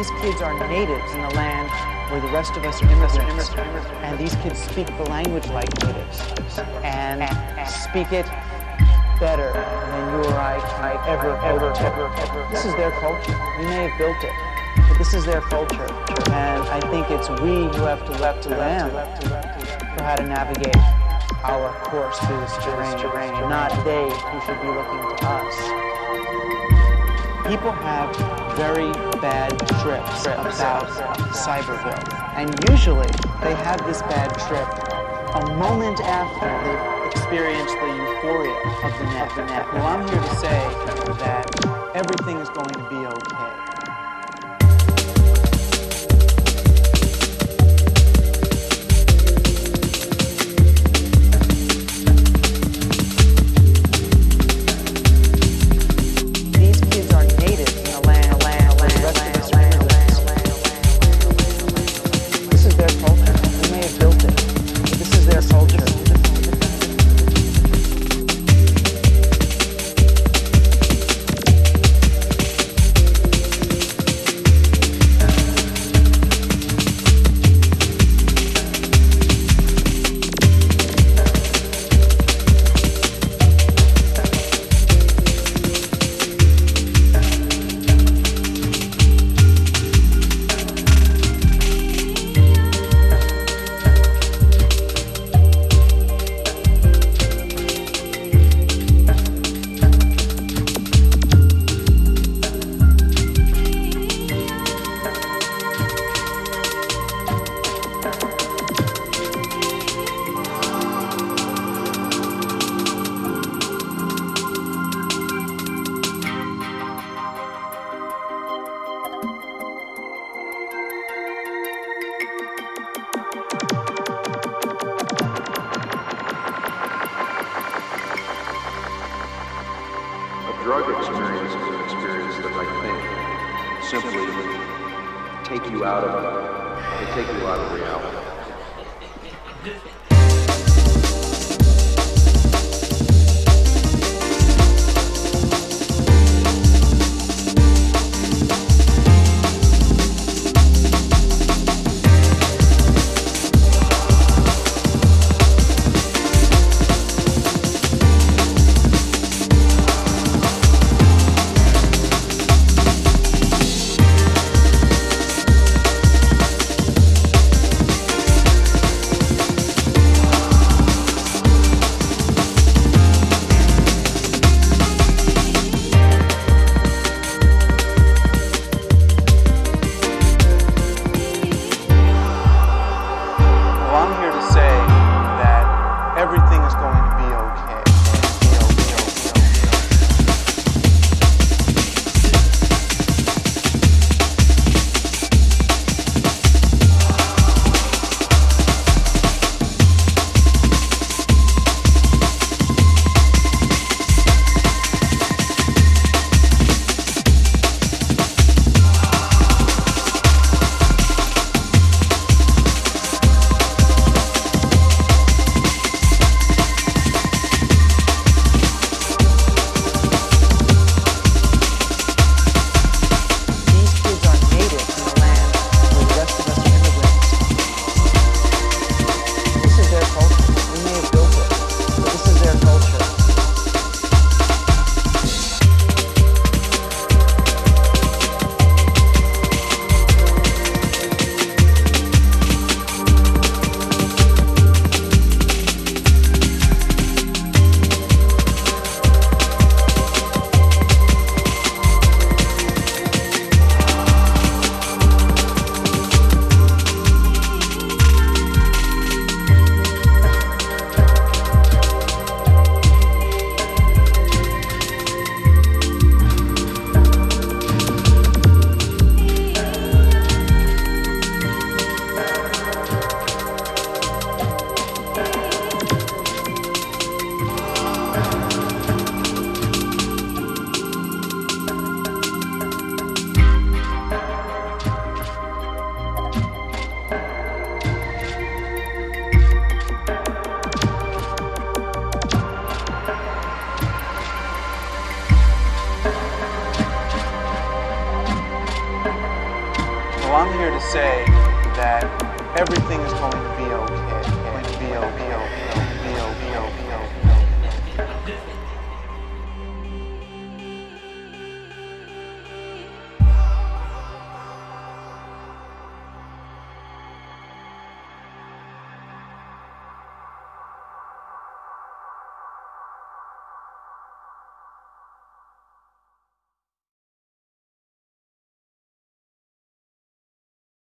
These kids are natives in the land rest of us are immigrants. And these kids speak the language like natives and speak it better than you or I can ever, ever, ever, ever. This is their culture. We may have built it, but this is their culture. And I think it's we who have to left to them for how to navigate our course through this terrain, not they who should be looking to us. People have very bad trips about Cyberville. And usually they have this bad trip a moment after they've experienced the euphoria of the net. The net. Well, I'm here to say that everything is going to be okay. drug experience is an experience that I think simply take you out of it. They take you out of reality. Well, I'm here to say that everything is going